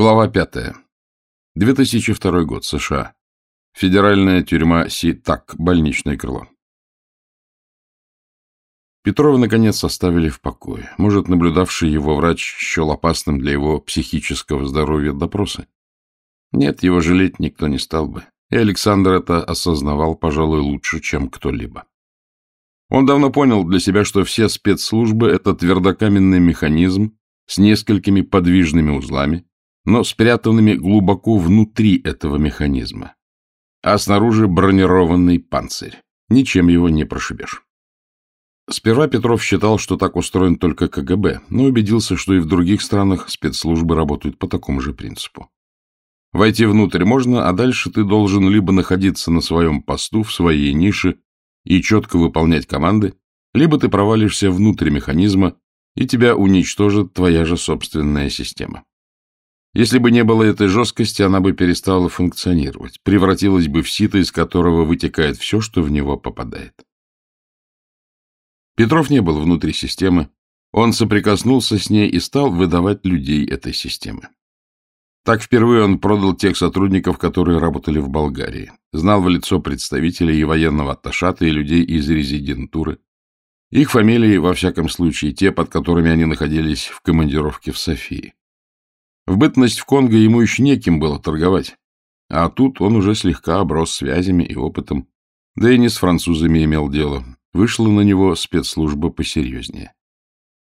Глава пятая. 2002 год, США. Федеральная тюрьма Си-Так, больничное крыло. Петрова, наконец, оставили в покое. Может, наблюдавший его врач счел опасным для его психического здоровья допросы? Нет, его жалеть никто не стал бы. И Александр это осознавал, пожалуй, лучше, чем кто-либо. Он давно понял для себя, что все спецслужбы — это твердокаменный механизм с несколькими подвижными узлами, но спрятанными глубоко внутри этого механизма. А снаружи бронированный панцирь. Ничем его не прошибешь. Сперва Петров считал, что так устроен только КГБ, но убедился, что и в других странах спецслужбы работают по такому же принципу. Войти внутрь можно, а дальше ты должен либо находиться на своем посту, в своей нише и четко выполнять команды, либо ты провалишься внутрь механизма, и тебя уничтожит твоя же собственная система. Если бы не было этой жесткости, она бы перестала функционировать, превратилась бы в сито, из которого вытекает все, что в него попадает. Петров не был внутри системы, он соприкоснулся с ней и стал выдавать людей этой системы. Так впервые он продал тех сотрудников, которые работали в Болгарии, знал в лицо представителей и военного атташата, и людей из резидентуры. Их фамилии, во всяком случае, те, под которыми они находились в командировке в Софии. В бытность в Конго ему еще неким было торговать. А тут он уже слегка оброс связями и опытом. Да и не с французами имел дело. Вышла на него спецслужба посерьезнее.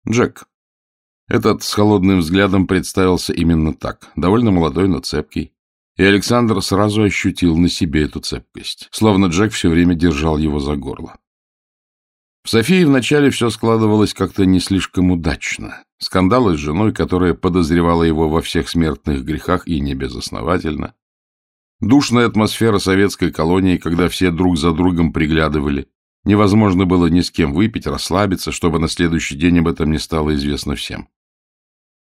Джек. Этот с холодным взглядом представился именно так. Довольно молодой, но цепкий. И Александр сразу ощутил на себе эту цепкость. Словно Джек все время держал его за горло. В Софии вначале все складывалось как-то не слишком удачно. Скандалы с женой, которая подозревала его во всех смертных грехах и не безосновательно. Душная атмосфера советской колонии, когда все друг за другом приглядывали. Невозможно было ни с кем выпить, расслабиться, чтобы на следующий день об этом не стало известно всем.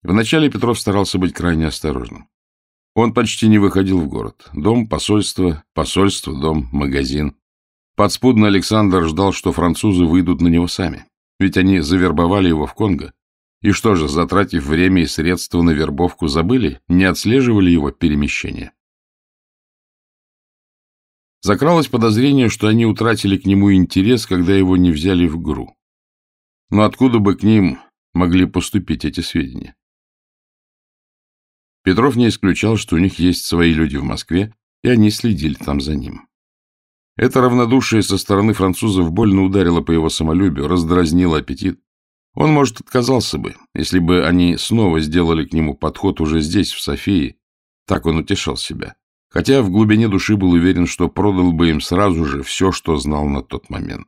Вначале Петров старался быть крайне осторожным. Он почти не выходил в город. Дом, посольство, посольство, дом, магазин. Подспудно Александр ждал, что французы выйдут на него сами. Ведь они завербовали его в Конго. И что же, затратив время и средства на вербовку, забыли, не отслеживали его перемещение? Закралось подозрение, что они утратили к нему интерес, когда его не взяли в ГРУ. Но откуда бы к ним могли поступить эти сведения? Петров не исключал, что у них есть свои люди в Москве, и они следили там за ним. Это равнодушие со стороны французов больно ударило по его самолюбию, раздразнило аппетит. Он, может, отказался бы, если бы они снова сделали к нему подход уже здесь, в Софии. Так он утешал себя. Хотя в глубине души был уверен, что продал бы им сразу же все, что знал на тот момент.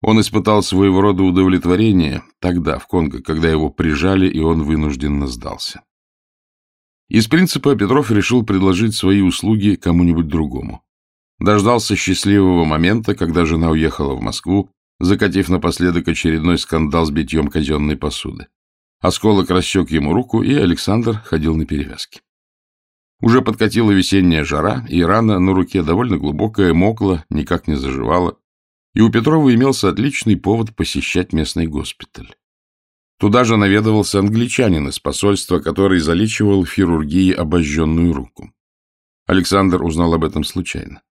Он испытал своего рода удовлетворение тогда, в Конго, когда его прижали, и он вынужденно сдался. Из принципа Петров решил предложить свои услуги кому-нибудь другому. Дождался счастливого момента, когда жена уехала в Москву, закатив напоследок очередной скандал с битьем казенной посуды. Осколок рассек ему руку, и Александр ходил на перевязки. Уже подкатила весенняя жара, и рана на руке довольно глубокая, мокла, никак не заживала, и у Петрова имелся отличный повод посещать местный госпиталь. Туда же наведывался англичанин из посольства, который залечивал в хирургии обожженную руку. Александр узнал об этом случайно.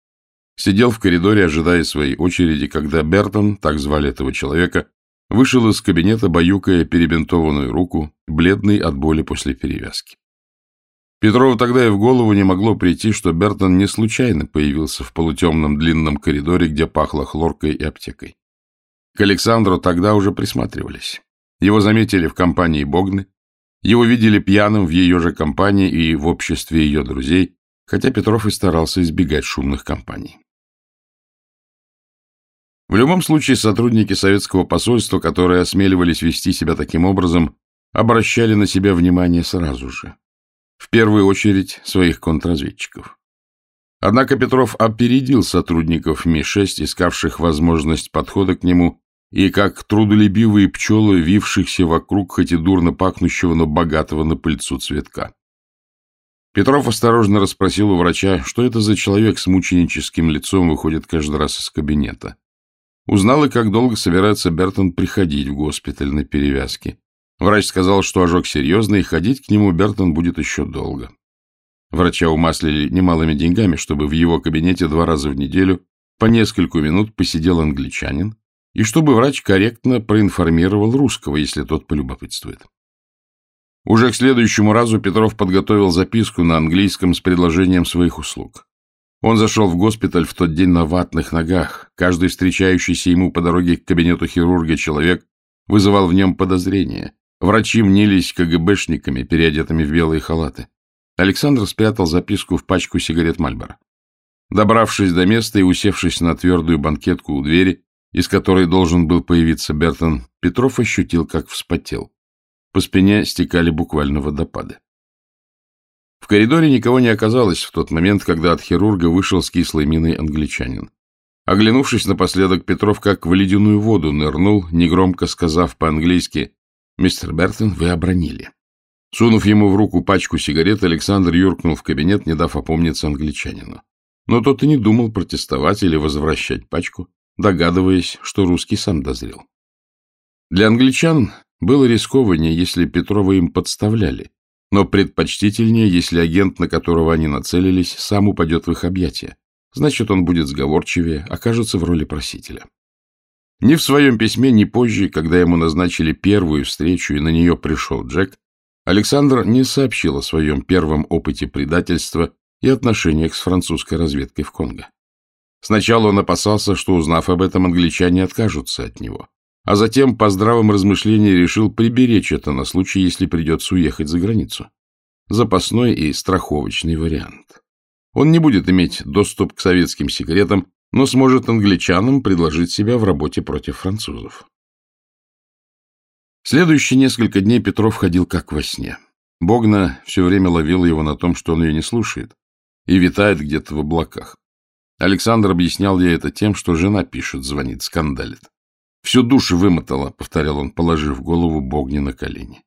Сидел в коридоре, ожидая своей очереди, когда Бертон, так звали этого человека, вышел из кабинета, баюкая перебинтованную руку, бледный от боли после перевязки. Петрову тогда и в голову не могло прийти, что Бертон не случайно появился в полутемном длинном коридоре, где пахло хлоркой и аптекой. К Александру тогда уже присматривались. Его заметили в компании Богны, его видели пьяным в ее же компании и в обществе ее друзей, хотя Петров и старался избегать шумных компаний. В любом случае, сотрудники советского посольства, которые осмеливались вести себя таким образом, обращали на себя внимание сразу же. В первую очередь своих контрразведчиков. Однако Петров опередил сотрудников Ми-6, искавших возможность подхода к нему, и как трудолюбивые пчелы, вившихся вокруг хоть и дурно пахнущего, но богатого на пыльцу цветка. Петров осторожно расспросил у врача, что это за человек с мученическим лицом выходит каждый раз из кабинета. Узнал и как долго собирается Бертон приходить в госпиталь на перевязки. Врач сказал, что ожог серьезный, и ходить к нему Бертон будет еще долго. Врача умаслили немалыми деньгами, чтобы в его кабинете два раза в неделю по нескольку минут посидел англичанин, и чтобы врач корректно проинформировал русского, если тот полюбопытствует. Уже к следующему разу Петров подготовил записку на английском с предложением своих услуг. Он зашел в госпиталь в тот день на ватных ногах. Каждый встречающийся ему по дороге к кабинету хирурга человек вызывал в нем подозрения. Врачи мнились КГБшниками, переодетыми в белые халаты. Александр спрятал записку в пачку сигарет Мальборо. Добравшись до места и усевшись на твердую банкетку у двери, из которой должен был появиться Бертон, Петров ощутил, как вспотел. По спине стекали буквально водопады. В коридоре никого не оказалось в тот момент, когда от хирурга вышел с кислой миной англичанин. Оглянувшись напоследок, Петров как в ледяную воду нырнул, негромко сказав по-английски «Мистер Бертон, вы обронили». Сунув ему в руку пачку сигарет, Александр юркнул в кабинет, не дав опомниться англичанину. Но тот и не думал протестовать или возвращать пачку, догадываясь, что русский сам дозрел. Для англичан было рискованнее, если Петрова им подставляли, но предпочтительнее, если агент, на которого они нацелились, сам упадет в их объятия. Значит, он будет сговорчивее, окажется в роли просителя. Ни в своем письме, ни позже, когда ему назначили первую встречу и на нее пришел Джек, Александр не сообщил о своем первом опыте предательства и отношениях с французской разведкой в Конго. Сначала он опасался, что, узнав об этом, англичане откажутся от него а затем по здравом размышлении решил приберечь это на случай, если придется уехать за границу. Запасной и страховочный вариант. Он не будет иметь доступ к советским секретам, но сможет англичанам предложить себя в работе против французов. Следующие несколько дней Петров ходил как во сне. Богна все время ловила его на том, что он ее не слушает, и витает где-то в облаках. Александр объяснял ей это тем, что жена пишет, звонит, скандалит. Всю душу вымотала, — повторял он, положив голову Богни на колени.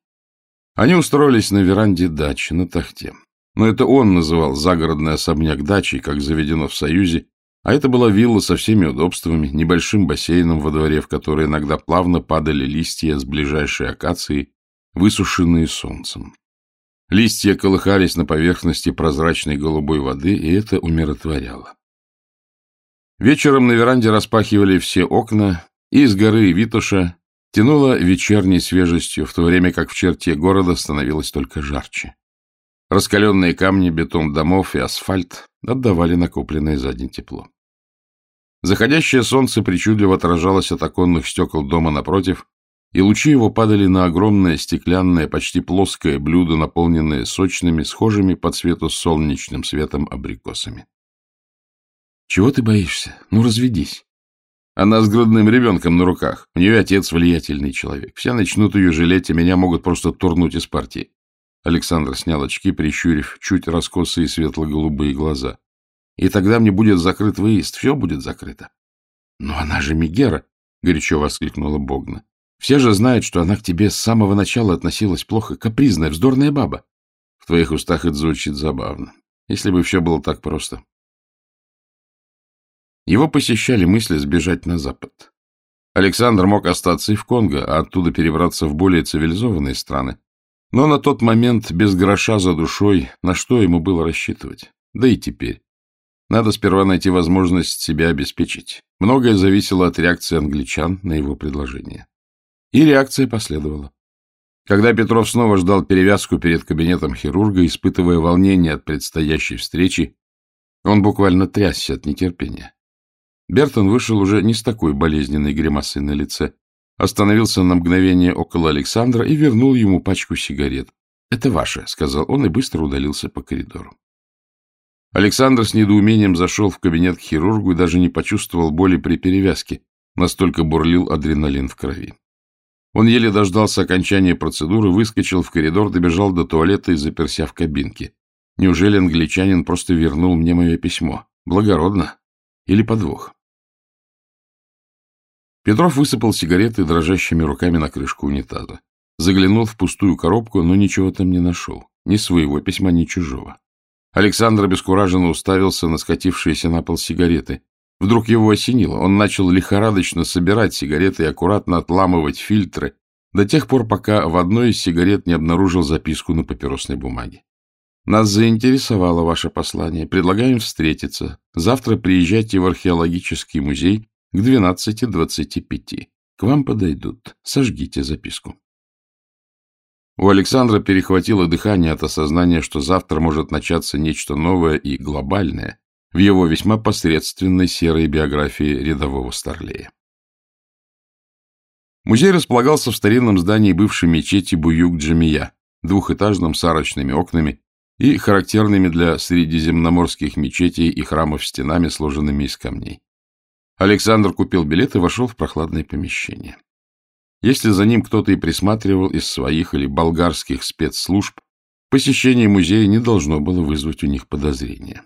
Они устроились на веранде дачи, на тахте. Но это он называл загородный особняк дачей, как заведено в Союзе, а это была вилла со всеми удобствами, небольшим бассейном во дворе, в который иногда плавно падали листья с ближайшей акации, высушенные солнцем. Листья колыхались на поверхности прозрачной голубой воды, и это умиротворяло. Вечером на веранде распахивали все окна, и с горы Витуша тянуло вечерней свежестью, в то время как в черте города становилось только жарче. Раскаленные камни, бетон домов и асфальт отдавали накопленное за день тепло. Заходящее солнце причудливо отражалось от оконных стекол дома напротив, и лучи его падали на огромное стеклянное, почти плоское блюдо, наполненное сочными, схожими по цвету солнечным светом абрикосами. — Чего ты боишься? Ну, разведись. Она с грудным ребенком на руках. У нее отец влиятельный человек. Все начнут ее жалеть, а меня могут просто турнуть из партии. Александр снял очки, прищурив чуть раскосые светло-голубые глаза. И тогда мне будет закрыт выезд. Все будет закрыто. Но она же Мегера, — горячо воскликнула Богна. Все же знают, что она к тебе с самого начала относилась плохо, капризная, вздорная баба. В твоих устах это звучит забавно. Если бы все было так просто. Его посещали мысли сбежать на запад. Александр мог остаться и в Конго, а оттуда перебраться в более цивилизованные страны. Но на тот момент, без гроша за душой, на что ему было рассчитывать? Да и теперь. Надо сперва найти возможность себя обеспечить. Многое зависело от реакции англичан на его предложение. И реакция последовала. Когда Петров снова ждал перевязку перед кабинетом хирурга, испытывая волнение от предстоящей встречи, он буквально трясся от нетерпения. Бертон вышел уже не с такой болезненной гримасой на лице, остановился на мгновение около Александра и вернул ему пачку сигарет. — Это ваше, — сказал он и быстро удалился по коридору. Александр с недоумением зашел в кабинет к хирургу и даже не почувствовал боли при перевязке, настолько бурлил адреналин в крови. Он еле дождался окончания процедуры, выскочил в коридор, добежал до туалета и заперся в кабинке. Неужели англичанин просто вернул мне мое письмо? Благородно. Или подвох? Петров высыпал сигареты дрожащими руками на крышку унитаза. Заглянул в пустую коробку, но ничего там не нашел. Ни своего письма, ни чужого. Александр обескураженно уставился на скатившиеся на пол сигареты. Вдруг его осенило. Он начал лихорадочно собирать сигареты и аккуратно отламывать фильтры, до тех пор, пока в одной из сигарет не обнаружил записку на папиросной бумаге. Нас заинтересовало ваше послание. Предлагаем встретиться. Завтра приезжайте в археологический музей к 12.25. К вам подойдут. Сожгите записку. У Александра перехватило дыхание от осознания, что завтра может начаться нечто новое и глобальное в его весьма посредственной серой биографии рядового старлея. Музей располагался в старинном здании бывшей мечети Буюк-Джамия, двухэтажном с арочными окнами и характерными для средиземноморских мечетей и храмов стенами, сложенными из камней. Александр купил билет и вошел в прохладное помещение. Если за ним кто-то и присматривал из своих или болгарских спецслужб, посещение музея не должно было вызвать у них подозрения.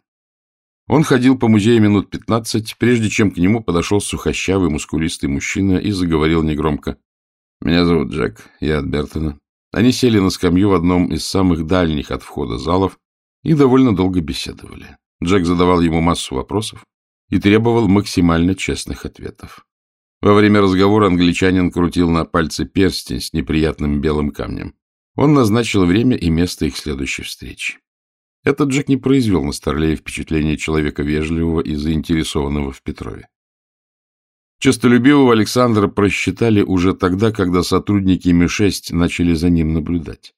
Он ходил по музею минут пятнадцать, прежде чем к нему подошел сухощавый, мускулистый мужчина и заговорил негромко. — Меня зовут Джек, я от Бертона. Они сели на скамью в одном из самых дальних от входа залов и довольно долго беседовали. Джек задавал ему массу вопросов и требовал максимально честных ответов. Во время разговора англичанин крутил на пальце перстень с неприятным белым камнем. Он назначил время и место их следующей встречи. Этот Джек не произвел на Старлея впечатление человека вежливого и заинтересованного в Петрове. Честолюбивого Александра просчитали уже тогда, когда сотрудники Ми-6 начали за ним наблюдать.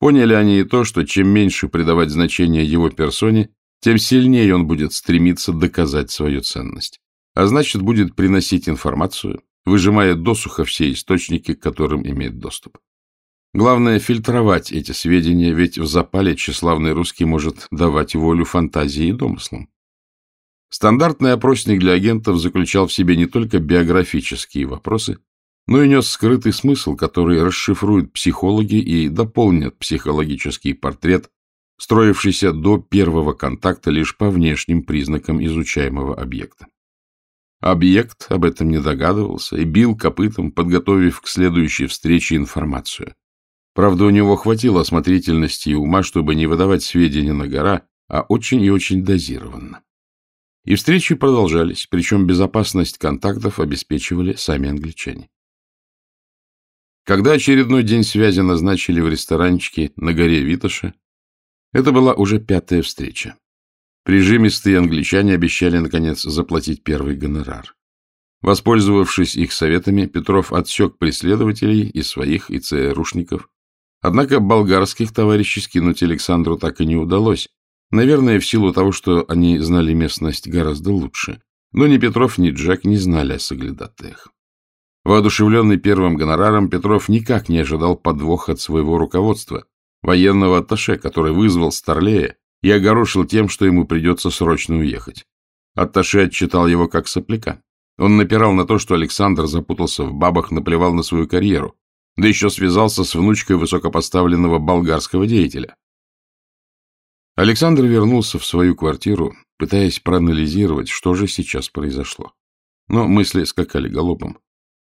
Поняли они и то, что чем меньше придавать значение его персоне, тем сильнее он будет стремиться доказать свою ценность. А значит, будет приносить информацию, выжимая досуха все источники, к которым имеет доступ. Главное — фильтровать эти сведения, ведь в запале тщеславный русский может давать волю фантазии и домыслам. Стандартный опросник для агентов заключал в себе не только биографические вопросы, но и нес скрытый смысл, который расшифруют психологи и дополнят психологический портрет, строившийся до первого контакта лишь по внешним признакам изучаемого объекта. Объект об этом не догадывался и бил копытом, подготовив к следующей встрече информацию. Правда, у него хватило осмотрительности и ума, чтобы не выдавать сведения на гора, а очень и очень дозированно. И встречи продолжались, причем безопасность контактов обеспечивали сами англичане. Когда очередной день связи назначили в ресторанчике на горе Витоша, это была уже пятая встреча. Прижимистые англичане обещали, наконец, заплатить первый гонорар. Воспользовавшись их советами, Петров отсек преследователей и своих, и ЦРУшников, Однако болгарских товарищей скинуть Александру так и не удалось. Наверное, в силу того, что они знали местность гораздо лучше. Но ни Петров, ни Джек не знали о соглядатаях. Воодушевленный первым гонораром, Петров никак не ожидал подвоха от своего руководства, военного атташе, который вызвал Старлея и огорошил тем, что ему придется срочно уехать. Атташе отчитал его как сопляка. Он напирал на то, что Александр запутался в бабах, наплевал на свою карьеру, да еще связался с внучкой высокопоставленного болгарского деятеля. Александр вернулся в свою квартиру, пытаясь проанализировать, что же сейчас произошло. Но мысли скакали галопом.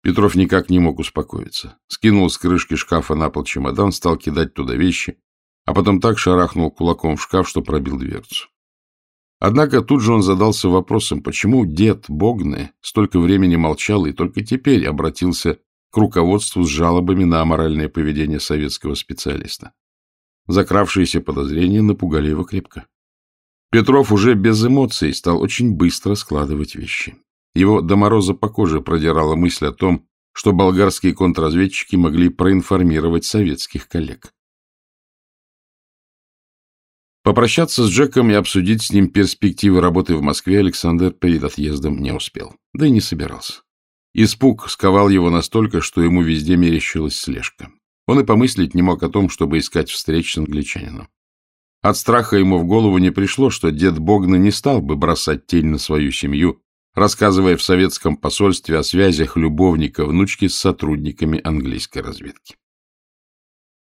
Петров никак не мог успокоиться. Скинул с крышки шкафа на пол чемодан, стал кидать туда вещи, а потом так шарахнул кулаком в шкаф, что пробил дверцу. Однако тут же он задался вопросом, почему дед Богны столько времени молчал и только теперь обратился к руководству с жалобами на аморальное поведение советского специалиста. Закравшиеся подозрения напугали его крепко. Петров уже без эмоций стал очень быстро складывать вещи. Его до мороза по коже продирала мысль о том, что болгарские контрразведчики могли проинформировать советских коллег. Попрощаться с Джеком и обсудить с ним перспективы работы в Москве Александр перед отъездом не успел, да и не собирался. Испуг сковал его настолько, что ему везде мерещилась слежка. Он и помыслить не мог о том, чтобы искать встреч с англичанином. От страха ему в голову не пришло, что дед Богна не стал бы бросать тень на свою семью, рассказывая в советском посольстве о связях любовника внучки с сотрудниками английской разведки.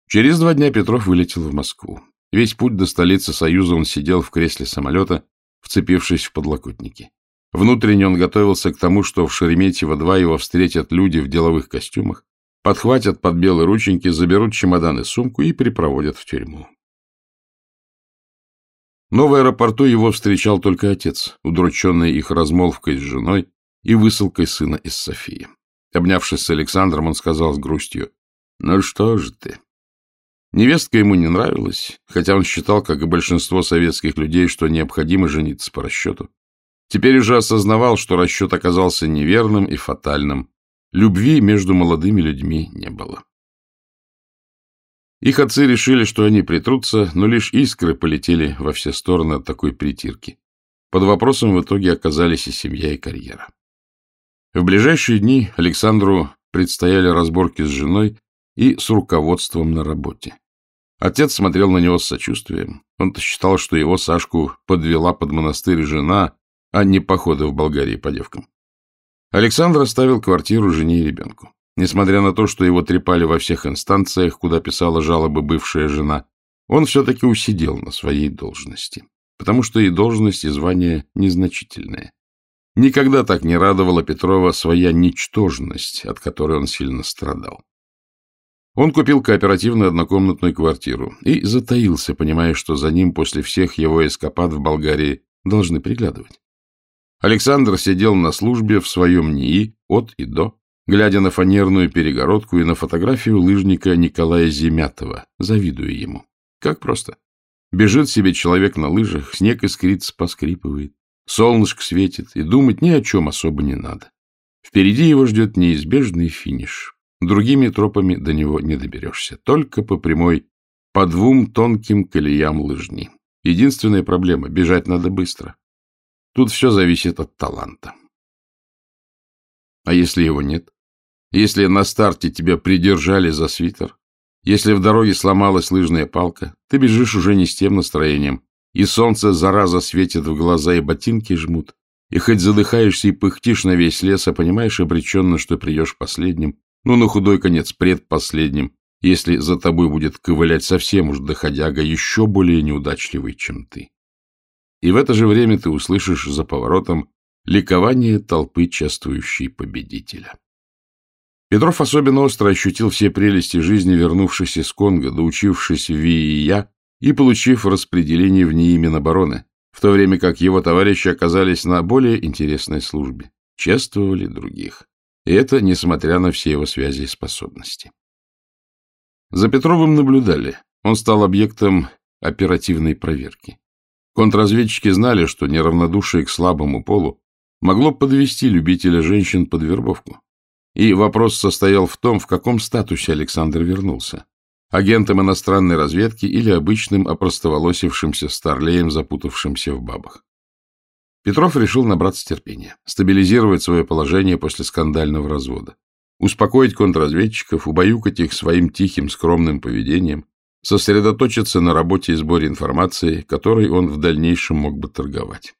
Через два дня Петров вылетел в Москву. Весь путь до столицы Союза он сидел в кресле самолета, вцепившись в подлокотники. Внутренне он готовился к тому, что в Шереметьево-2 его встретят люди в деловых костюмах, подхватят под белые рученьки, заберут чемодан и сумку и припроводят в тюрьму. Но в аэропорту его встречал только отец, удрученный их размолвкой с женой и высылкой сына из Софии. Обнявшись с Александром, он сказал с грустью, Ну что же ты? Невестка ему не нравилась, хотя он считал, как и большинство советских людей, что необходимо жениться по расчету. Теперь уже осознавал, что расчет оказался неверным и фатальным. Любви между молодыми людьми не было. Их отцы решили, что они притрутся, но лишь искры полетели во все стороны от такой притирки. Под вопросом в итоге оказались и семья, и карьера. В ближайшие дни Александру предстояли разборки с женой и с руководством на работе. Отец смотрел на него с сочувствием. Он-то считал, что его Сашку подвела под монастырь жена, а не походы в Болгарии по девкам. Александр оставил квартиру жене и ребенку. Несмотря на то, что его трепали во всех инстанциях, куда писала жалобы бывшая жена, он все-таки усидел на своей должности, потому что и должность, и звание незначительные. Никогда так не радовала Петрова своя ничтожность, от которой он сильно страдал. Он купил кооперативную однокомнатную квартиру и затаился, понимая, что за ним после всех его эскапад в Болгарии должны приглядывать. Александр сидел на службе в своем НИИ от и до, глядя на фанерную перегородку и на фотографию лыжника Николая Земятова, завидуя ему. Как просто. Бежит себе человек на лыжах, снег искрится, поскрипывает, солнышко светит, и думать ни о чем особо не надо. Впереди его ждет неизбежный финиш. Другими тропами до него не доберешься, только по прямой, по двум тонким колеям лыжни. Единственная проблема — бежать надо быстро. Тут все зависит от таланта. А если его нет? Если на старте тебя придержали за свитер, если в дороге сломалась лыжная палка, ты бежишь уже не с тем настроением, и солнце зараза светит в глаза, и ботинки жмут, и хоть задыхаешься и пыхтишь на весь лес, а понимаешь обреченно, что придешь последним, ну, на худой конец предпоследним, если за тобой будет ковылять совсем уж доходяга, еще более неудачливый, чем ты. И в это же время ты услышишь за поворотом ликование толпы, чествующей победителя. Петров особенно остро ощутил все прелести жизни, вернувшись из Конго, доучившись в ВИИЯ и получив распределение в НИИ Минобороны, в то время как его товарищи оказались на более интересной службе, чествовали других. И это несмотря на все его связи и способности. За Петровым наблюдали. Он стал объектом оперативной проверки. Контрразведчики знали, что неравнодушие к слабому полу могло подвести любителя женщин под вербовку. И вопрос состоял в том, в каком статусе Александр вернулся. Агентом иностранной разведки или обычным опростоволосившимся старлеем, запутавшимся в бабах. Петров решил набраться терпения, стабилизировать свое положение после скандального развода, успокоить контрразведчиков, убаюкать их своим тихим, скромным поведением, сосредоточиться на работе и сборе информации, которой он в дальнейшем мог бы торговать.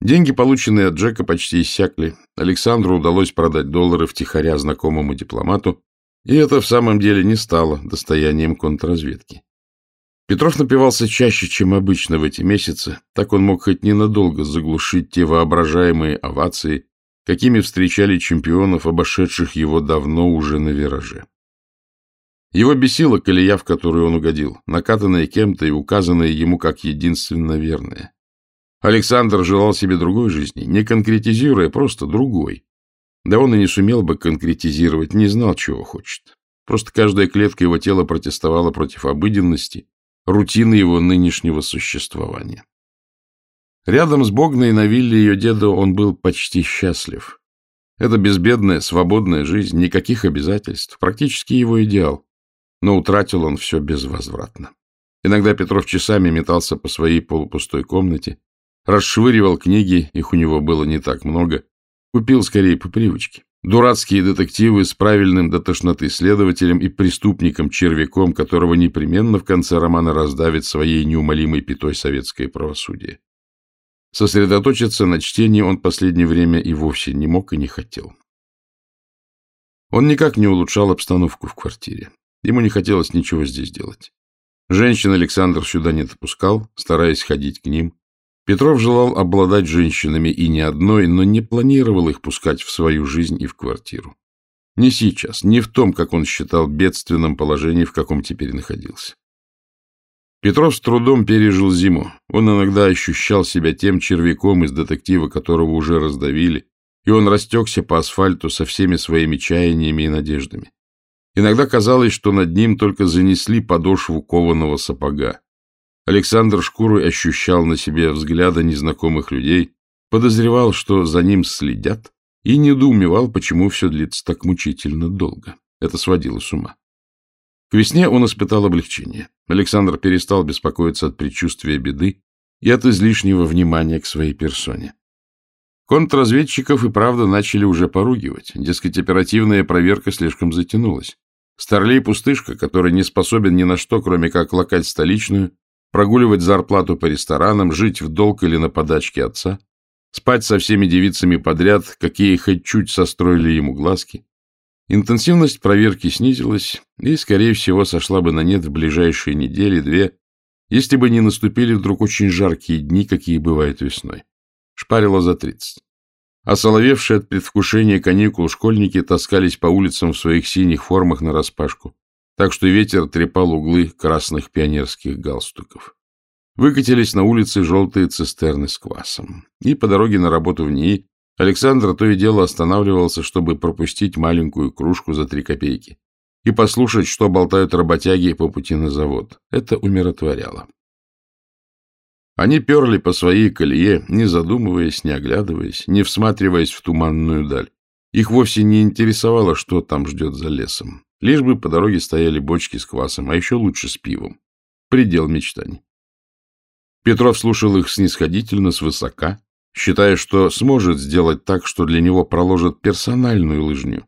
Деньги, полученные от Джека, почти иссякли. Александру удалось продать доллары втихаря знакомому дипломату, и это в самом деле не стало достоянием контрразведки. Петров напивался чаще, чем обычно в эти месяцы, так он мог хоть ненадолго заглушить те воображаемые овации, какими встречали чемпионов, обошедших его давно уже на вираже. Его бесила колея, в которую он угодил, накатанная кем-то и указанная ему как единственно верная. Александр желал себе другой жизни, не конкретизируя, просто другой. Да он и не сумел бы конкретизировать, не знал, чего хочет. Просто каждая клетка его тела протестовала против обыденности, рутины его нынешнего существования. Рядом с Богной на вилле ее деда он был почти счастлив. Это безбедная, свободная жизнь, никаких обязательств, практически его идеал. Но утратил он все безвозвратно. Иногда Петров часами метался по своей полупустой комнате, расшвыривал книги, их у него было не так много, купил скорее по привычке. Дурацкие детективы с правильным до тошноты следователем и преступником-червяком, которого непременно в конце романа раздавит своей неумолимой пятой советское правосудие. Сосредоточиться на чтении он последнее время и вовсе не мог и не хотел. Он никак не улучшал обстановку в квартире. Ему не хотелось ничего здесь делать. Женщин Александр сюда не допускал, стараясь ходить к ним. Петров желал обладать женщинами и не одной, но не планировал их пускать в свою жизнь и в квартиру. Не сейчас, не в том, как он считал бедственном положении, в каком теперь находился. Петров с трудом пережил зиму. Он иногда ощущал себя тем червяком из детектива, которого уже раздавили, и он растекся по асфальту со всеми своими чаяниями и надеждами. Иногда казалось, что над ним только занесли подошву кованого сапога. Александр шкурой ощущал на себе взгляды незнакомых людей, подозревал, что за ним следят, и недоумевал, почему все длится так мучительно долго. Это сводило с ума. К весне он испытал облегчение. Александр перестал беспокоиться от предчувствия беды и от излишнего внимания к своей персоне. Контрразведчиков и правда начали уже поругивать. Дескать, оперативная проверка слишком затянулась. Старлей-пустышка, который не способен ни на что, кроме как лакать столичную, прогуливать зарплату по ресторанам, жить в долг или на подачке отца, спать со всеми девицами подряд, какие хоть чуть состроили ему глазки. Интенсивность проверки снизилась и, скорее всего, сошла бы на нет в ближайшие недели-две, если бы не наступили вдруг очень жаркие дни, какие бывают весной. Шпарило за тридцать. Осоловевшие от предвкушения каникул школьники таскались по улицам в своих синих формах нараспашку так что ветер трепал углы красных пионерских галстуков. Выкатились на улицы желтые цистерны с квасом. И по дороге на работу в НИИ Александр то и дело останавливался, чтобы пропустить маленькую кружку за три копейки и послушать, что болтают работяги по пути на завод. Это умиротворяло. Они перли по своей колее, не задумываясь, не оглядываясь, не всматриваясь в туманную даль. Их вовсе не интересовало, что там ждет за лесом. Лишь бы по дороге стояли бочки с квасом, а еще лучше с пивом. Предел мечтаний. Петров слушал их снисходительно, свысока, считая, что сможет сделать так, что для него проложат персональную лыжню.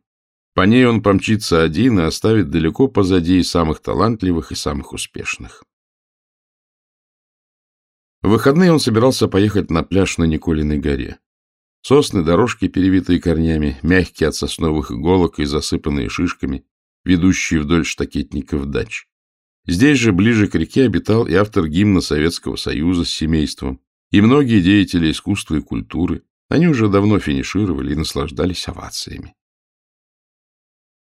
По ней он помчится один и оставит далеко позади и самых талантливых, и самых успешных. В выходные он собирался поехать на пляж на Николиной горе. Сосны, дорожки, перевитые корнями, мягкие от сосновых иголок и засыпанные шишками, ведущие вдоль штакетников дач. Здесь же, ближе к реке, обитал и автор гимна Советского Союза с семейством, и многие деятели искусства и культуры. Они уже давно финишировали и наслаждались овациями.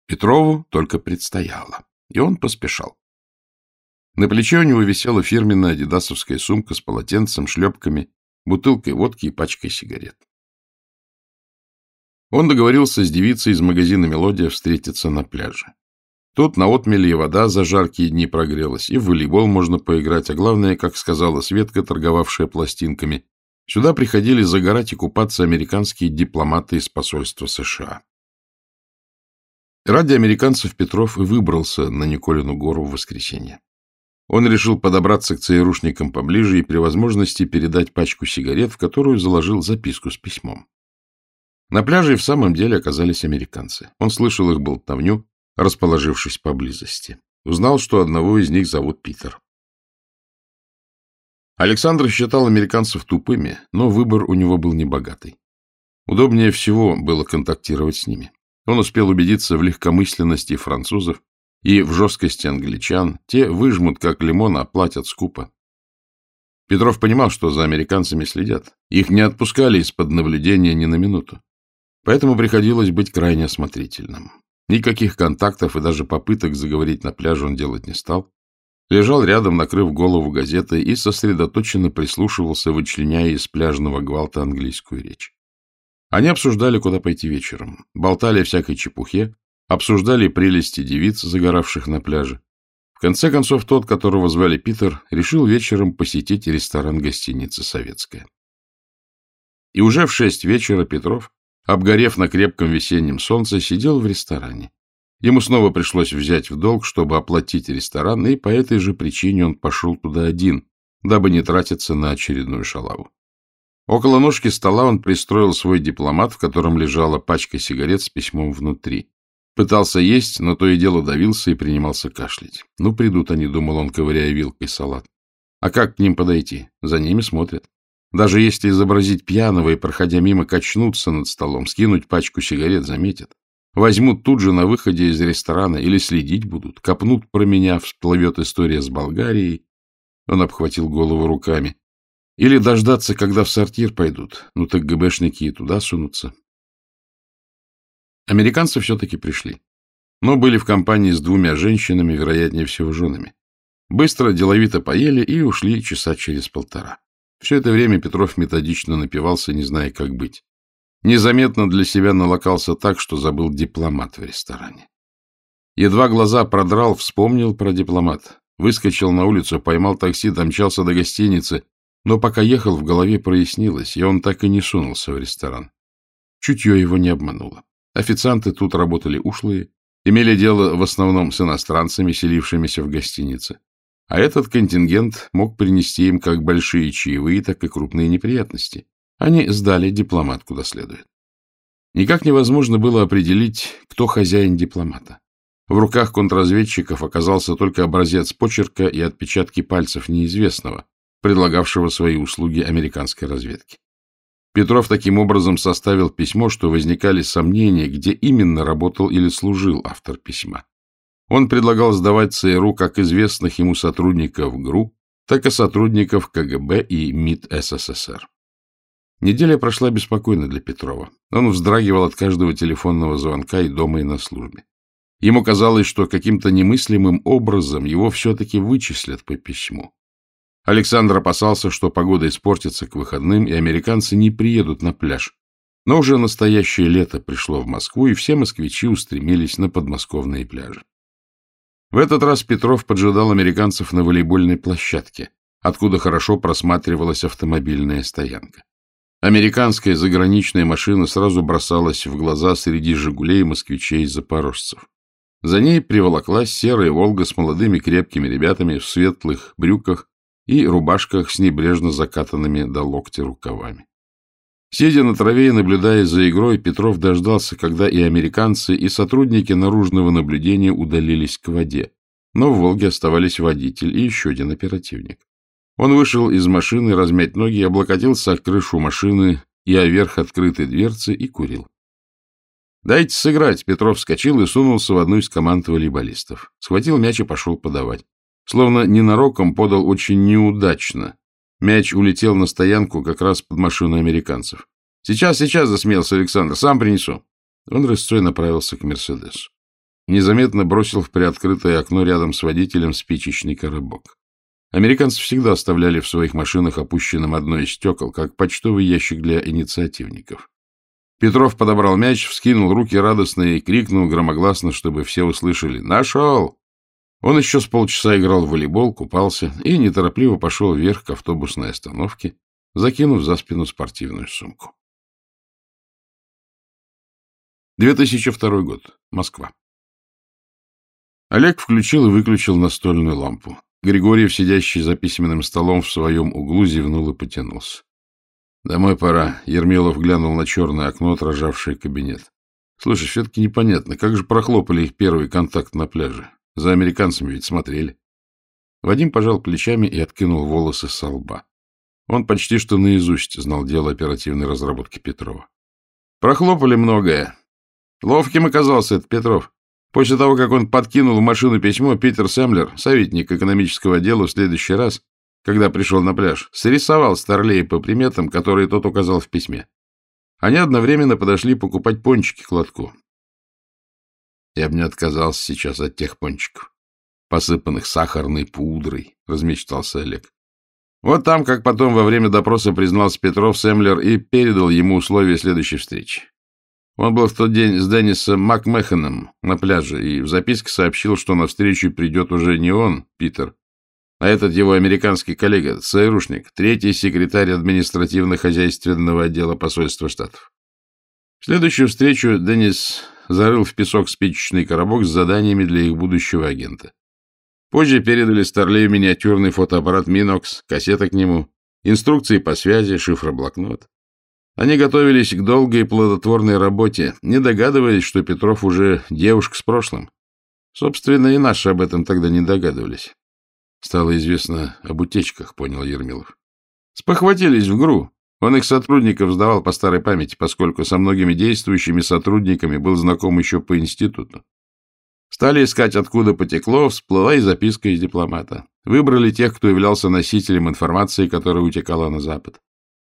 Петрову только предстояло, и он поспешал. На плече у него висела фирменная адидасовская сумка с полотенцем, шлепками, бутылкой водки и пачкой сигарет. Он договорился с девицей из магазина «Мелодия» встретиться на пляже. Тут на отмеле вода за жаркие дни прогрелась, и в волейбол можно поиграть, а главное, как сказала Светка, торговавшая пластинками, сюда приходили загорать и купаться американские дипломаты из посольства США. Ради американцев Петров и выбрался на Николину гору в воскресенье. Он решил подобраться к ЦРУшникам поближе и при возможности передать пачку сигарет, в которую заложил записку с письмом. На пляже и в самом деле оказались американцы. Он слышал их болтовню, расположившись поблизости. Узнал, что одного из них зовут Питер. Александр считал американцев тупыми, но выбор у него был небогатый. Удобнее всего было контактировать с ними. Он успел убедиться в легкомысленности французов и в жесткости англичан. Те выжмут, как лимон, а платят скупо. Петров понимал, что за американцами следят. Их не отпускали из-под наблюдения ни на минуту. Поэтому приходилось быть крайне осмотрительным. Никаких контактов и даже попыток заговорить на пляже он делать не стал. Лежал рядом, накрыв голову газетой, и сосредоточенно прислушивался, вычленяя из пляжного гвалта английскую речь. Они обсуждали, куда пойти вечером, болтали о всякой чепухе, обсуждали прелести девиц, загоравших на пляже. В конце концов, тот, которого звали Питер, решил вечером посетить ресторан гостиницы «Советская». И уже в шесть вечера Петров обгорев на крепком весеннем солнце, сидел в ресторане. Ему снова пришлось взять в долг, чтобы оплатить ресторан, и по этой же причине он пошел туда один, дабы не тратиться на очередную шалаву. Около ножки стола он пристроил свой дипломат, в котором лежала пачка сигарет с письмом внутри. Пытался есть, но то и дело давился и принимался кашлять. Ну, придут они, думал он, ковыряя вилкой салат. А как к ним подойти? За ними смотрят. Даже если изобразить пьяного и, проходя мимо, качнуться над столом, скинуть пачку сигарет, заметят. Возьмут тут же на выходе из ресторана или следить будут. Копнут про меня, всплывет история с Болгарией. Он обхватил голову руками. Или дождаться, когда в сортир пойдут. Ну так ГБшники и туда сунутся. Американцы все-таки пришли. Но были в компании с двумя женщинами, вероятнее всего, женами. Быстро, деловито поели и ушли часа через полтора. Все это время Петров методично напивался, не зная, как быть. Незаметно для себя налокался так, что забыл дипломат в ресторане. Едва глаза продрал, вспомнил про дипломат. Выскочил на улицу, поймал такси, домчался до гостиницы, но пока ехал, в голове прояснилось, и он так и не сунулся в ресторан. Чутье его не обмануло. Официанты тут работали ушлые, имели дело в основном с иностранцами, селившимися в гостинице. А этот контингент мог принести им как большие чаевые, так и крупные неприятности. Они сдали дипломат куда следует. Никак невозможно было определить, кто хозяин дипломата. В руках контрразведчиков оказался только образец почерка и отпечатки пальцев неизвестного, предлагавшего свои услуги американской разведки. Петров таким образом составил письмо, что возникали сомнения, где именно работал или служил автор письма. Он предлагал сдавать ЦРУ как известных ему сотрудников ГРУ, так и сотрудников КГБ и МИД СССР. Неделя прошла беспокойно для Петрова. Он вздрагивал от каждого телефонного звонка и дома, и на службе. Ему казалось, что каким-то немыслимым образом его все-таки вычислят по письму. Александр опасался, что погода испортится к выходным, и американцы не приедут на пляж. Но уже настоящее лето пришло в Москву, и все москвичи устремились на подмосковные пляжи. В этот раз Петров поджидал американцев на волейбольной площадке, откуда хорошо просматривалась автомобильная стоянка. Американская заграничная машина сразу бросалась в глаза среди «Жигулей» и москвичей-запорожцев. За ней приволоклась серая «Волга» с молодыми крепкими ребятами в светлых брюках и рубашках с небрежно закатанными до локтя рукавами. Сидя на траве и наблюдая за игрой, Петров дождался, когда и американцы, и сотрудники наружного наблюдения удалились к воде. Но в «Волге» оставались водитель и еще один оперативник. Он вышел из машины размять ноги, облокотился о крышу машины и о верх открытой дверцы и курил. «Дайте сыграть!» Петров вскочил и сунулся в одну из команд волейболистов. Схватил мяч и пошел подавать. Словно ненароком подал очень неудачно. Мяч улетел на стоянку как раз под машину американцев. «Сейчас, сейчас!» — засмеялся Александр. «Сам принесу!» Он рысцой направился к «Мерседесу». Незаметно бросил в приоткрытое окно рядом с водителем спичечный коробок. Американцы всегда оставляли в своих машинах опущенным одно из стекол, как почтовый ящик для инициативников. Петров подобрал мяч, вскинул руки радостно и крикнул громогласно, чтобы все услышали «Нашел!». Он еще с полчаса играл в волейбол, купался и неторопливо пошел вверх к автобусной остановке, закинув за спину спортивную сумку. 2002 год. Москва. Олег включил и выключил настольную лампу. Григорьев, сидящий за письменным столом в своем углу, зевнул и потянулся. Домой пора. Ермилов глянул на черное окно, отражавшее кабинет. Слушай, все-таки непонятно, как же прохлопали их первый контакт на пляже? За американцами ведь смотрели. Вадим пожал плечами и откинул волосы со лба. Он почти что наизусть знал дело оперативной разработки Петрова. Прохлопали многое. Ловким оказался этот Петров. После того, как он подкинул в машину письмо, Питер Сэмлер, советник экономического отдела, в следующий раз когда пришел на пляж, срисовал Старлея по приметам, которые тот указал в письме. Они одновременно подошли покупать пончики к лотку. Я бы не отказался сейчас от тех пончиков, посыпанных сахарной пудрой, размечтался Олег. Вот там, как потом во время допроса признался Петров Сэмлер и передал ему условия следующей встречи. Он был в тот день с Деннисом Макмеханом на пляже и в записке сообщил, что на встречу придет уже не он, Питер, а этот его американский коллега, ЦРУшник, третий секретарь административно-хозяйственного отдела посольства Штатов. В следующую встречу Деннис зарыл в песок спичечный коробок с заданиями для их будущего агента. Позже передали Старлею миниатюрный фотоаппарат Минокс, кассета к нему, инструкции по связи, шифроблокнот. Они готовились к долгой и плодотворной работе, не догадываясь, что Петров уже девушка с прошлым. Собственно, и наши об этом тогда не догадывались. Стало известно об утечках, понял Ермилов. Спохватились в ГРУ. Он их сотрудников сдавал по старой памяти, поскольку со многими действующими сотрудниками был знаком еще по институту. Стали искать, откуда потекло, всплыла и записка из дипломата. Выбрали тех, кто являлся носителем информации, которая утекала на Запад.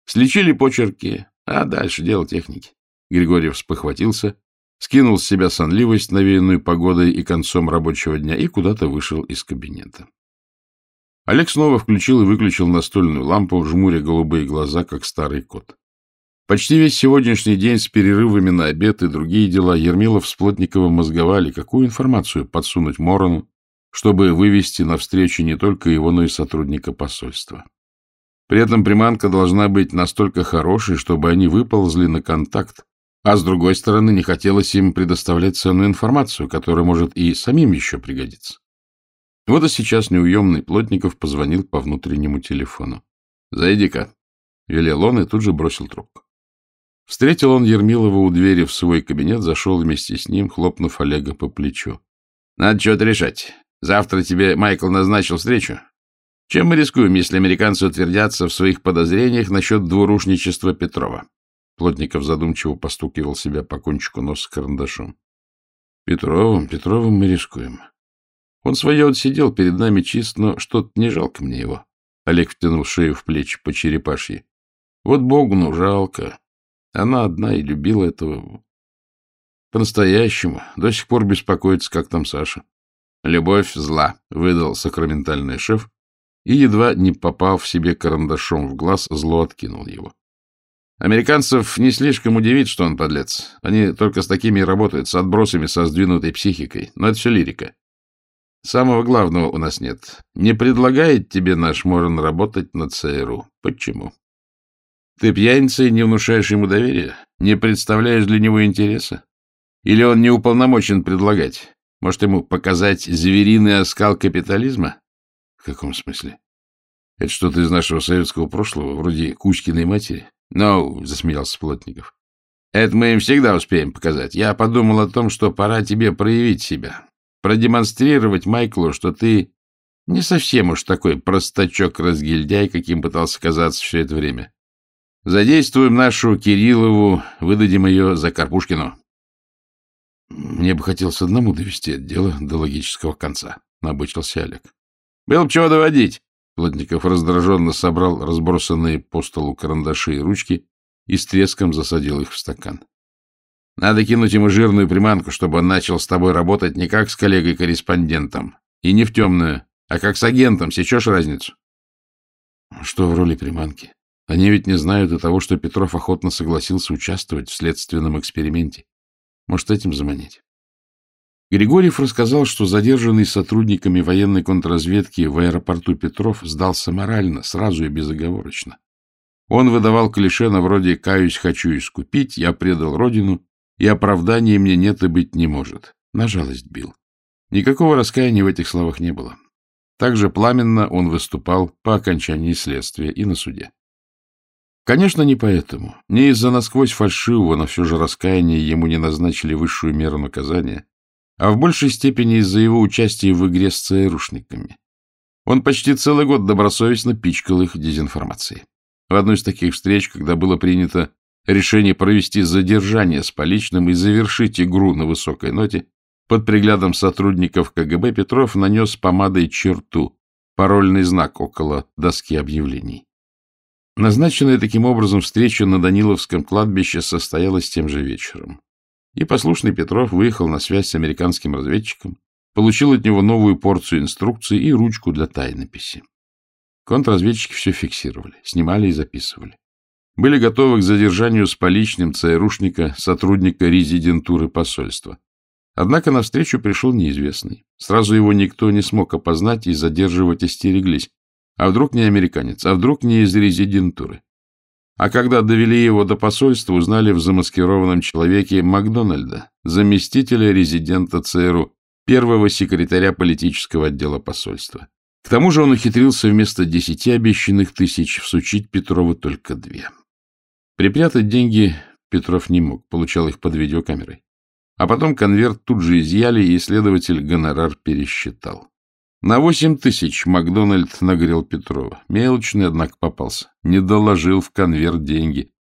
Слечили почерки, а дальше дело техники. Григорьев спохватился, скинул с себя сонливость, навеянную погодой и концом рабочего дня, и куда-то вышел из кабинета. Олег снова включил и выключил настольную лампу, жмуря голубые глаза, как старый кот. Почти весь сегодняшний день с перерывами на обед и другие дела Ермилов с Плотниковым мозговали, какую информацию подсунуть Морону, чтобы вывести навстречу не только его, но и сотрудника посольства. При этом приманка должна быть настолько хорошей, чтобы они выползли на контакт, а с другой стороны не хотелось им предоставлять ценную информацию, которая может и самим еще пригодиться. Вот и сейчас неуемный Плотников позвонил по внутреннему телефону. — Зайди-ка, — велел он и тут же бросил трубку. Встретил он Ермилова у двери в свой кабинет, зашел вместе с ним, хлопнув Олега по плечу. — Надо что-то решать. Завтра тебе Майкл назначил встречу. Чем мы рискуем, если американцы утвердятся в своих подозрениях насчет двурушничества Петрова? Плотников задумчиво постукивал себя по кончику носа карандашом. — Петровым, Петровым мы рискуем. Он свое отсидел перед нами чист, но что-то не жалко мне его. Олег втянул шею в плечи по черепашьи. Вот Богу, ну, жалко. Она одна и любила этого. По-настоящему. До сих пор беспокоится, как там Саша. Любовь зла, выдал сакраментальный шеф, и, едва не попав себе карандашом в глаз, зло откинул его. Американцев не слишком удивит, что он подлец. Они только с такими и работают, с отбросами, со сдвинутой психикой. Но это все лирика. Самого главного у нас нет. Не предлагает тебе наш Моран работать на ЦРУ. Почему? Ты пьяница и не внушаешь ему доверия? Не представляешь для него интереса? Или он не уполномочен предлагать? Может, ему показать звериный оскал капитализма? В каком смысле? Это что-то из нашего советского прошлого, вроде Кузькиной матери? Ну, засмеялся Плотников. Это мы им всегда успеем показать. Я подумал о том, что пора тебе проявить себя продемонстрировать Майклу, что ты не совсем уж такой простачок-разгильдяй, каким пытался казаться все это время. Задействуем нашу Кириллову, выдадим ее за Карпушкину. Мне бы хотелось одному довести это дело до логического конца, — набычился Олег. — Было бы чего доводить. Плотников раздраженно собрал разбросанные по столу карандаши и ручки и с треском засадил их в стакан. Надо кинуть ему жирную приманку, чтобы он начал с тобой работать не как с коллегой-корреспондентом, и не в темную, а как с агентом. Сечешь разницу? Что в роли приманки? Они ведь не знают и того, что Петров охотно согласился участвовать в следственном эксперименте. Может, этим заманить? Григорьев рассказал, что задержанный сотрудниками военной контрразведки в аэропорту Петров сдался морально, сразу и безоговорочно. Он выдавал клише на вроде «каюсь, хочу искупить», «я предал родину», и оправдания мне нет и быть не может. На жалость бил. Никакого раскаяния в этих словах не было. Также пламенно он выступал по окончании следствия и на суде. Конечно, не поэтому. Не из-за насквозь фальшивого, но все же раскаяния ему не назначили высшую меру наказания, а в большей степени из-за его участия в игре с ЦРУшниками. Он почти целый год добросовестно пичкал их дезинформацией. В одной из таких встреч, когда было принято решение провести задержание с поличным и завершить игру на высокой ноте, под приглядом сотрудников КГБ Петров нанес помадой черту, парольный знак около доски объявлений. Назначенная таким образом встреча на Даниловском кладбище состоялась тем же вечером. И послушный Петров выехал на связь с американским разведчиком, получил от него новую порцию инструкций и ручку для тайнописи. Контрразведчики все фиксировали, снимали и записывали были готовы к задержанию с поличным ЦРУшника, сотрудника резидентуры посольства. Однако навстречу пришел неизвестный. Сразу его никто не смог опознать и задерживать остереглись. А вдруг не американец, а вдруг не из резидентуры. А когда довели его до посольства, узнали в замаскированном человеке Макдональда, заместителя резидента ЦРУ, первого секретаря политического отдела посольства. К тому же он ухитрился вместо десяти обещанных тысяч всучить Петрову только две. Припрятать деньги Петров не мог, получал их под видеокамерой. А потом конверт тут же изъяли, и следователь гонорар пересчитал. На восемь тысяч Макдональд нагрел Петрова. Мелочный, однако, попался. Не доложил в конверт деньги.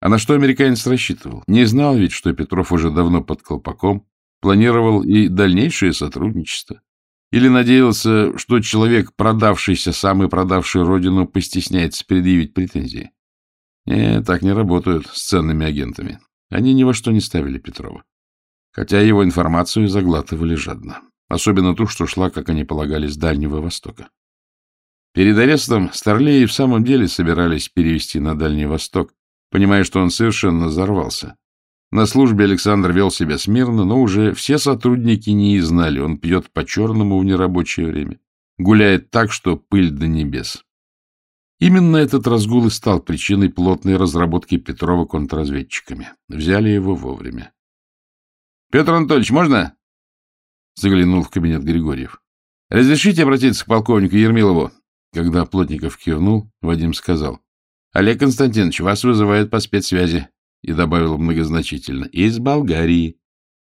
А на что американец рассчитывал? Не знал ведь, что Петров уже давно под колпаком, планировал и дальнейшее сотрудничество. Или надеялся, что человек, продавшийся, самый продавший родину, постесняется предъявить претензии. Нет, так не работают с ценными агентами. Они ни во что не ставили Петрова. Хотя его информацию заглатывали жадно. Особенно ту, что шла, как они полагали, с Дальнего Востока. Перед арестом Старлеи в самом деле собирались перевести на Дальний Восток, понимая, что он совершенно взорвался. На службе Александр вел себя смирно, но уже все сотрудники не знали, он пьет по-черному в нерабочее время, гуляет так, что пыль до небес. Именно этот разгул и стал причиной плотной разработки Петрова контрразведчиками. Взяли его вовремя. — Петр Анатольевич, можно? — заглянул в кабинет Григорьев. — Разрешите обратиться к полковнику Ермилову? Когда Плотников кивнул, Вадим сказал. — Олег Константинович, вас вызывают по спецсвязи и добавил многозначительно, — из Болгарии.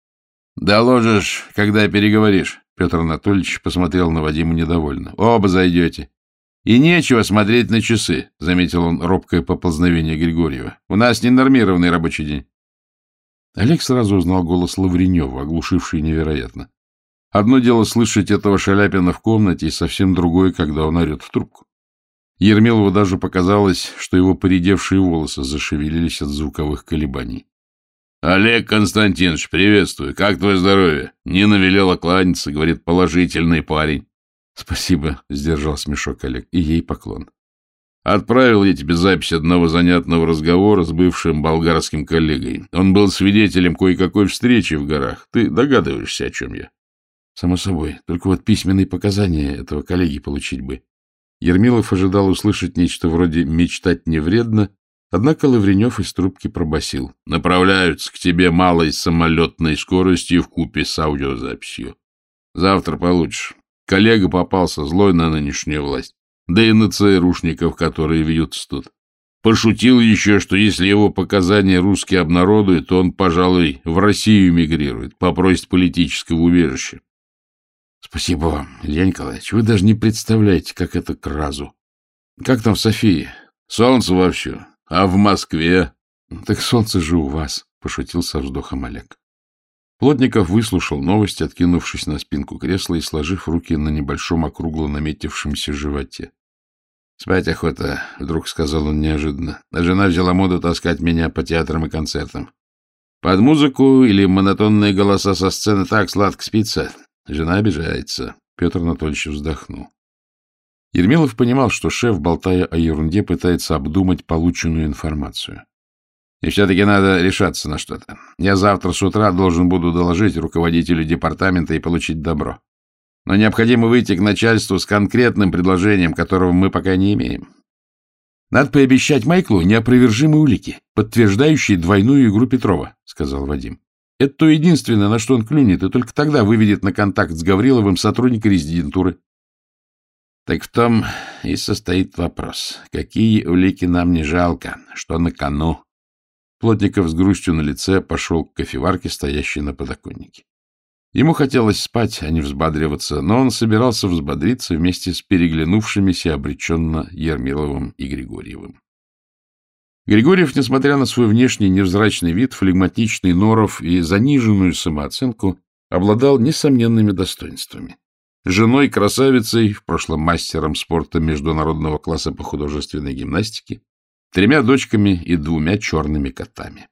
— Доложишь, когда переговоришь. Петр Анатольевич посмотрел на Вадима недовольно. — Оба зайдете. — И нечего смотреть на часы, — заметил он робкое поползновение Григорьева. — У нас ненормированный рабочий день. Олег сразу узнал голос Лавренева, оглушивший невероятно. Одно дело слышать этого Шаляпина в комнате, и совсем другое, когда он орет в трубку. Ермилову даже показалось, что его поредевшие волосы зашевелились от звуковых колебаний. — Олег Константинович, приветствую. Как твое здоровье? Нина велела кланяться, говорит, положительный парень. — Спасибо, — сдержал смешок Олег, и ей поклон. Отправил я тебе запись одного занятного разговора с бывшим болгарским коллегой. Он был свидетелем кое-какой встречи в горах. Ты догадываешься, о чем я? — Само собой. Только вот письменные показания этого коллеги получить бы. Ермилов ожидал услышать нечто вроде «мечтать не вредно», однако Лавренев из трубки пробасил. «Направляются к тебе малой самолетной скоростью в купе с аудиозаписью. Завтра получишь. Коллега попался злой на нынешнюю власть. Да и на ЦРУшников, которые вьются тут. Пошутил еще, что если его показания русские обнародуют, то он, пожалуй, в Россию мигрирует, попросит политического убежища. Спасибо вам, Илья Николаевич. Вы даже не представляете, как это к разу. Как там в Софии? Солнце вовсю. А в Москве? Так солнце же у вас, пошутил со вздохом Олег. Плотников выслушал новость, откинувшись на спинку кресла и сложив руки на небольшом округло наметившемся животе. — Спать охота, — вдруг сказал он неожиданно. Жена взяла моду таскать меня по театрам и концертам. Под музыку или монотонные голоса со сцены так сладко спится. Жена обижается. Петр Анатольевич вздохнул. Ермилов понимал, что шеф, болтая о ерунде, пытается обдумать полученную информацию. И все-таки надо решаться на что-то. Я завтра с утра должен буду доложить руководителю департамента и получить добро. Но необходимо выйти к начальству с конкретным предложением, которого мы пока не имеем. Надо пообещать Майклу неопровержимые улики, подтверждающие двойную игру Петрова, — сказал Вадим. Это то единственное, на что он клюнет, и только тогда выведет на контакт с Гавриловым сотрудника резидентуры. Так в том и состоит вопрос. Какие улики нам не жалко, что на кону? Плотников с грустью на лице пошел к кофеварке, стоящей на подоконнике. Ему хотелось спать, а не взбадриваться, но он собирался взбодриться вместе с переглянувшимися обреченно Ермиловым и Григорьевым. Григорьев, несмотря на свой внешний невзрачный вид, флегматичный норов и заниженную самооценку, обладал несомненными достоинствами. Женой красавицей, в прошлом мастером спорта международного класса по художественной гимнастике, тремя дочками и двумя черными котами.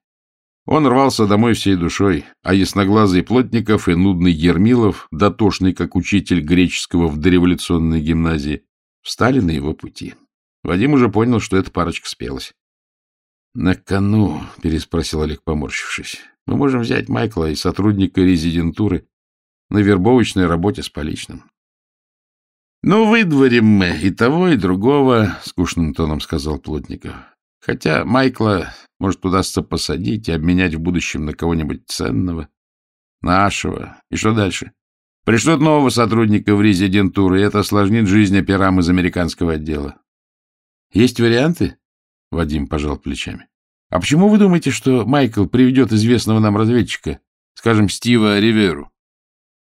Он рвался домой всей душой, а ясноглазый Плотников и нудный Ермилов, дотошный как учитель греческого в дореволюционной гимназии, встали на его пути. Вадим уже понял, что эта парочка спелась. — На кону, — переспросил Олег, поморщившись. — Мы можем взять Майкла и сотрудника резидентуры на вербовочной работе с поличным. — Ну, выдворим мы и того, и другого, — скучным тоном сказал Плотников. — Хотя Майкла, может, удастся посадить и обменять в будущем на кого-нибудь ценного, нашего. И что дальше? Пришлют нового сотрудника в резидентуру, и это осложнит жизнь операм из американского отдела. — Есть варианты? Вадим пожал плечами. — А почему вы думаете, что Майкл приведет известного нам разведчика, скажем, Стива Риверу?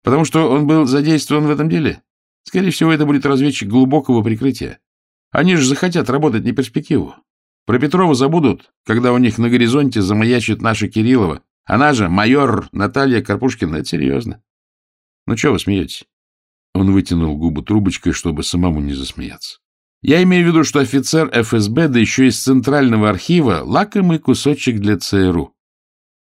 Потому что он был задействован в этом деле? Скорее всего, это будет разведчик глубокого прикрытия. Они же захотят работать на перспективу. Про Петрова забудут, когда у них на горизонте замаячит наша Кириллова. Она же майор Наталья Карпушкина. Это серьезно. Ну, что вы смеетесь? Он вытянул губы трубочкой, чтобы самому не засмеяться. Я имею в виду, что офицер ФСБ, да еще из Центрального архива, лакомый кусочек для ЦРУ.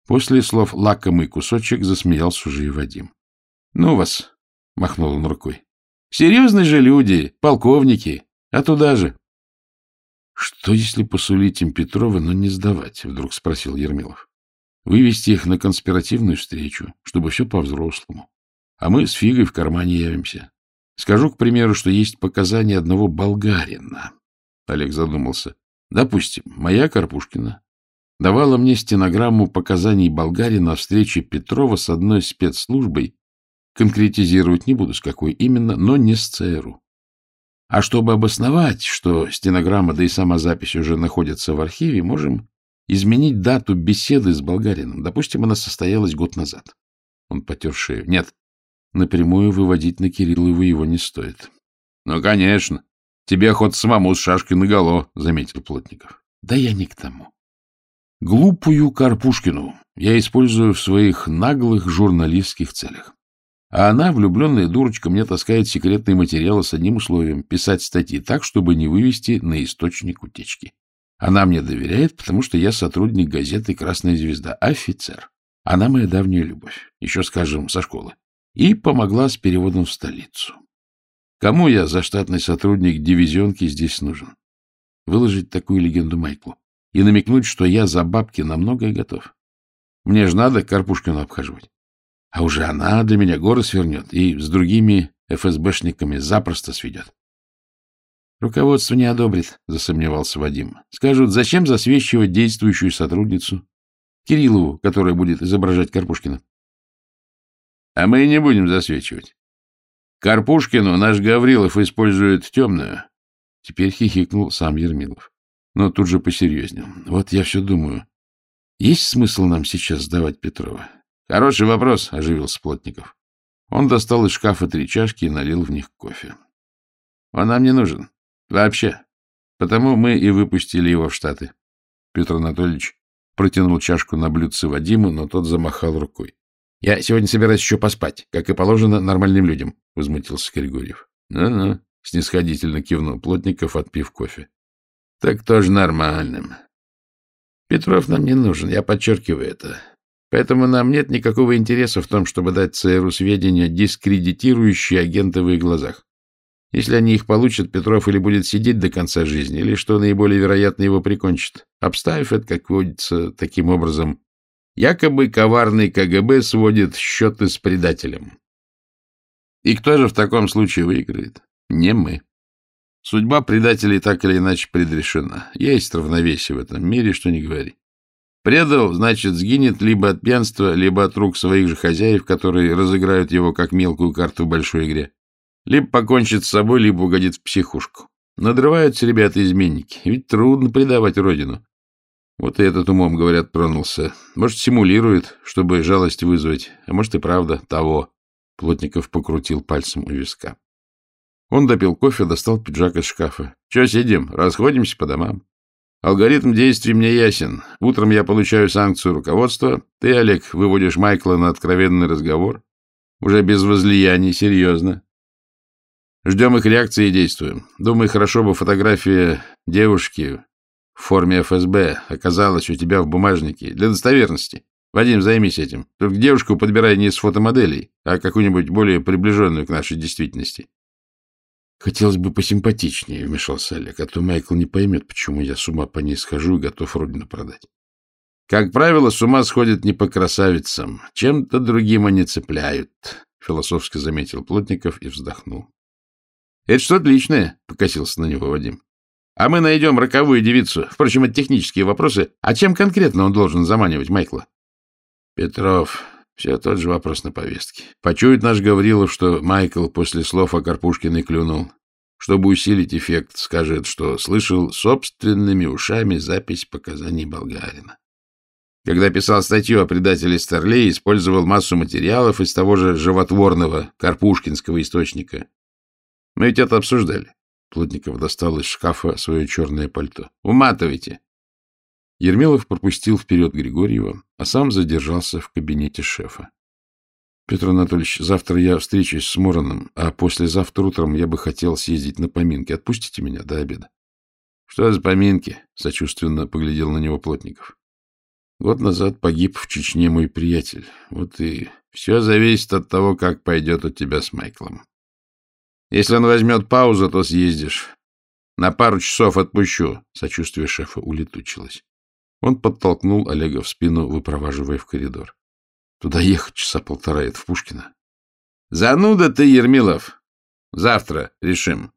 После слов «лакомый кусочек» засмеялся уже и Вадим. — Ну вас, — махнул он рукой. — Серьезные же люди, полковники, а туда же. — Что, если посулить им Петрова, но не сдавать? — вдруг спросил Ермилов. — Вывести их на конспиративную встречу, чтобы все по-взрослому. А мы с фигой в кармане явимся. Скажу, к примеру, что есть показания одного болгарина. Олег задумался. Допустим, моя Карпушкина давала мне стенограмму показаний болгарина о встрече Петрова с одной спецслужбой, конкретизировать не буду, с какой именно, но не с ЦРУ. А чтобы обосновать, что стенограмма, да и сама запись уже находятся в архиве, можем изменить дату беседы с болгарином. Допустим, она состоялась год назад. Он потер шею. Нет, напрямую выводить на Кириллову его не стоит. — Ну, конечно. Тебе охота самому с шашкой наголо, — заметил Плотников. — Да я не к тому. Глупую Карпушкину я использую в своих наглых журналистских целях. А она, влюбленная дурочка, мне таскает секретные материалы с одним условием — писать статьи так, чтобы не вывести на источник утечки. Она мне доверяет, потому что я сотрудник газеты «Красная звезда», офицер. Она моя давняя любовь, еще, скажем, со школы. И помогла с переводом в столицу. Кому я, заштатный сотрудник дивизионки, здесь нужен? Выложить такую легенду Майклу и намекнуть, что я за бабки на многое готов. Мне же надо Карпушкину обхаживать. А уже она для меня горы свернет и с другими ФСБшниками запросто сведет. Руководство не одобрит, засомневался Вадим. Скажут, зачем засвечивать действующую сотрудницу? Кириллову, которая будет изображать Карпушкина. А мы не будем засвечивать. Карпушкину наш Гаврилов использует темную. Теперь хихикнул сам Ермилов. Но тут же посерьезнел. Вот я все думаю. Есть смысл нам сейчас сдавать Петрова? — Хороший вопрос, — оживился Плотников. Он достал из шкафа три чашки и налил в них кофе. — Он нам не нужен. Вообще. Потому мы и выпустили его в Штаты. Петр Анатольевич протянул чашку на блюдце Вадиму, но тот замахал рукой. — Я сегодня собираюсь еще поспать, как и положено нормальным людям, — возмутился Григорьев. «Ну — Ну-ну, — снисходительно кивнул Плотников, отпив кофе. — Так тоже нормальным. Петров нам не нужен, я подчеркиваю это. Поэтому нам нет никакого интереса в том, чтобы дать ЦРУ сведения, дискредитирующие агента в их глазах. Если они их получат, Петров или будет сидеть до конца жизни, или, что наиболее вероятно, его прикончит, обставив это, как водится, таким образом. Якобы коварный КГБ сводит счеты с предателем. И кто же в таком случае выиграет? Не мы. Судьба предателей так или иначе предрешена. Есть равновесие в этом мире, что не говори. Предал, значит, сгинет либо от пьянства, либо от рук своих же хозяев, которые разыграют его как мелкую карту в большой игре. Либо покончит с собой, либо угодит в психушку. Надрываются ребята-изменники, ведь трудно предавать родину. Вот и этот умом, говорят, тронулся. Может, симулирует, чтобы жалость вызвать, а может и правда того. Плотников покрутил пальцем у виска. Он допил кофе, достал пиджак из шкафа. — Че сидим? Расходимся по домам. Алгоритм действий мне ясен. Утром я получаю санкцию руководства. Ты, Олег, выводишь Майкла на откровенный разговор. Уже без возлияний, серьезно. Ждем их реакции и действуем. Думаю, хорошо бы фотография девушки в форме ФСБ оказалась у тебя в бумажнике для достоверности. Вадим, займись этим. Только девушку подбирай не с фотомоделей, а какую-нибудь более приближенную к нашей действительности. Хотелось бы посимпатичнее, вмешался Олег, а то Майкл не поймет, почему я с ума по ней схожу и готов родину продать. Как правило, с ума сходят не по красавицам. Чем-то другим они цепляют, — философски заметил Плотников и вздохнул. — Это что-то личное, — покосился на него Вадим. — А мы найдем роковую девицу. Впрочем, это технические вопросы. А чем конкретно он должен заманивать Майкла? — Петров, все тот же вопрос на повестке. Почует наш Гаврилов, что Майкл после слов о Карпушкиной клюнул. Чтобы усилить эффект, скажет, что слышал собственными ушами запись показаний болгарина. Когда писал статью о предателе Старлей, использовал массу материалов из того же животворного карпушкинского источника. Мы ведь это обсуждали. Плотников достал из шкафа свое черное пальто. Уматывайте. Ермилов пропустил вперед Григорьева, а сам задержался в кабинете шефа. — Петр Анатольевич, завтра я встречусь с Мороном, а послезавтра утром я бы хотел съездить на поминки. Отпустите меня до обеда. — Что за поминки? — сочувственно поглядел на него Плотников. — Год назад погиб в Чечне мой приятель. Вот и все зависит от того, как пойдет у тебя с Майклом. Если он возьмет паузу, то съездишь. На пару часов отпущу. Сочувствие шефа улетучилось. Он подтолкнул Олега в спину, выпроваживая в коридор. Туда ехать часа полтора, это в Пушкино. Зануда ты, Ермилов. Завтра решим.